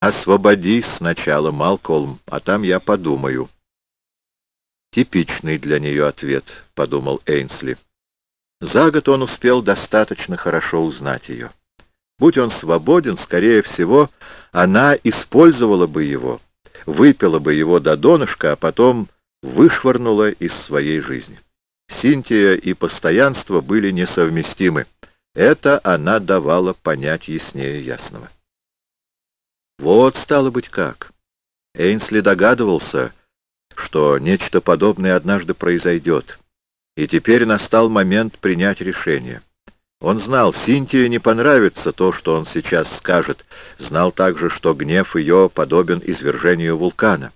«Освободись сначала, Малколм, а там я подумаю». «Типичный для нее ответ», — подумал Эйнсли. За год он успел достаточно хорошо узнать ее. Будь он свободен, скорее всего, она использовала бы его, выпила бы его до донышка, а потом вышвырнула из своей жизни. Синтия и постоянство были несовместимы. Это она давала понять яснее ясного. Вот стало быть как. Эйнсли догадывался, что нечто подобное однажды произойдет, и теперь настал момент принять решение. Он знал, Синтии не понравится то, что он сейчас скажет, знал также, что гнев ее подобен извержению вулкана.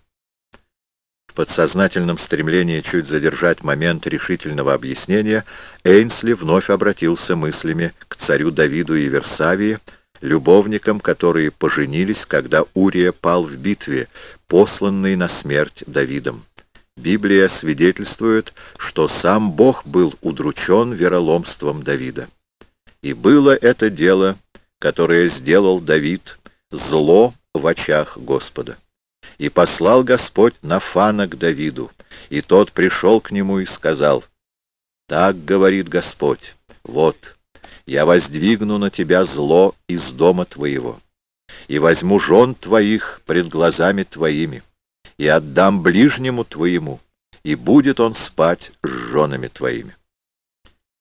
В подсознательном стремлении чуть задержать момент решительного объяснения Эйнсли вновь обратился мыслями к царю Давиду и Версавии, любовникам, которые поженились, когда Урия пал в битве, посланный на смерть Давидом. Библия свидетельствует, что сам Бог был удручен вероломством Давида. И было это дело, которое сделал Давид, зло в очах Господа. И послал Господь Нафана к Давиду, и тот пришел к нему и сказал, «Так говорит Господь, вот, я воздвигну на тебя зло из дома твоего, и возьму жен твоих пред глазами твоими, и отдам ближнему твоему, и будет он спать с женами твоими».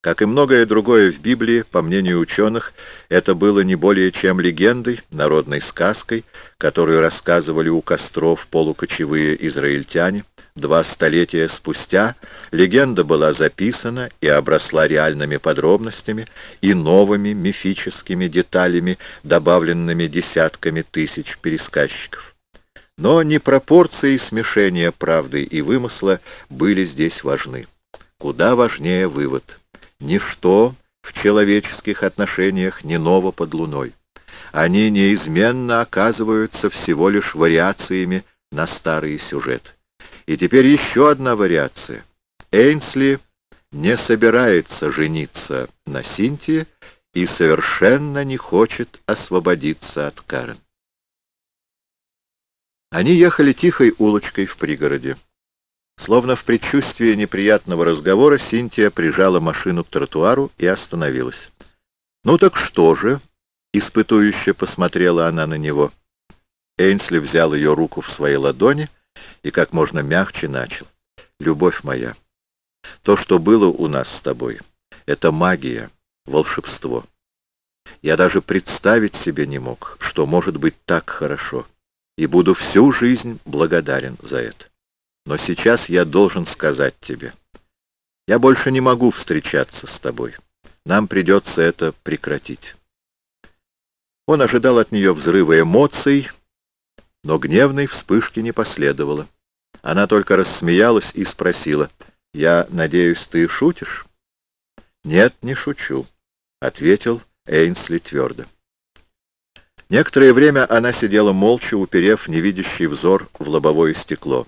Как и многое другое в Библии, по мнению ученых, это было не более чем легендой, народной сказкой, которую рассказывали у костров полукочевые израильтяне. Два столетия спустя легенда была записана и обросла реальными подробностями и новыми мифическими деталями, добавленными десятками тысяч пересказчиков. Но не пропорции смешения правды и вымысла были здесь важны. Куда важнее вывод – Ничто в человеческих отношениях не ново под луной. Они неизменно оказываются всего лишь вариациями на старый сюжет. И теперь еще одна вариация. Эйнсли не собирается жениться на Синтии и совершенно не хочет освободиться от Карен. Они ехали тихой улочкой в пригороде. Словно в предчувствии неприятного разговора, Синтия прижала машину к тротуару и остановилась. «Ну так что же?» — испытующе посмотрела она на него. Эйнсли взял ее руку в свои ладони и как можно мягче начал. «Любовь моя, то, что было у нас с тобой, — это магия, волшебство. Я даже представить себе не мог, что может быть так хорошо, и буду всю жизнь благодарен за это. Но сейчас я должен сказать тебе. Я больше не могу встречаться с тобой. Нам придется это прекратить. Он ожидал от нее взрыва эмоций, но гневной вспышки не последовало. Она только рассмеялась и спросила, «Я надеюсь, ты шутишь?» «Нет, не шучу», — ответил Эйнсли твердо. Некоторое время она сидела молча, уперев невидящий взор в лобовое стекло.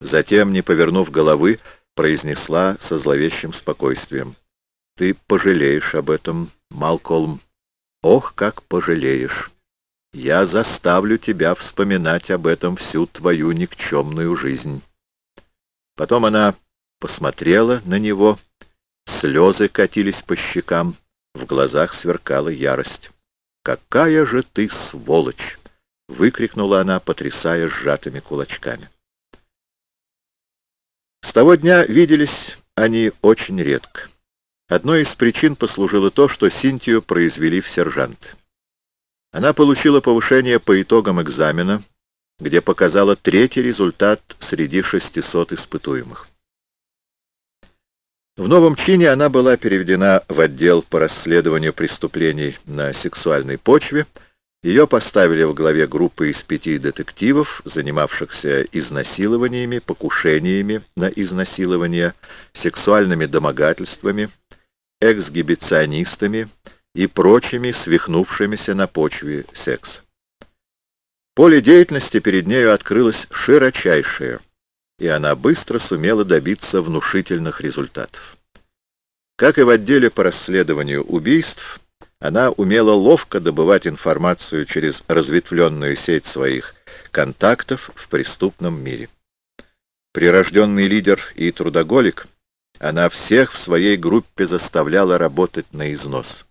Затем, не повернув головы, произнесла со зловещим спокойствием. — Ты пожалеешь об этом, Малколм. Ох, как пожалеешь! Я заставлю тебя вспоминать об этом всю твою никчемную жизнь. Потом она посмотрела на него, слезы катились по щекам, в глазах сверкала ярость. «Какая же ты сволочь!» — выкрикнула она, потрясая сжатыми кулачками. Того дня виделись они очень редко. Одной из причин послужило то, что Синтию произвели в сержант. Она получила повышение по итогам экзамена, где показала третий результат среди 600 испытуемых. В новом чине она была переведена в отдел по расследованию преступлений на сексуальной почве, ее поставили в главе группы из пяти детективов, занимавшихся изнасилованиями, покушениями на изнасилование, сексуальными домогательствами, эксгибиционистами и прочими свихнувшимися на почве секса. Поле деятельности перед нею открылось широчайшее, и она быстро сумела добиться внушительных результатов. Как и в отделе по расследованию убийств, Она умела ловко добывать информацию через разветвленную сеть своих контактов в преступном мире. Прирожденный лидер и трудоголик, она всех в своей группе заставляла работать на износ.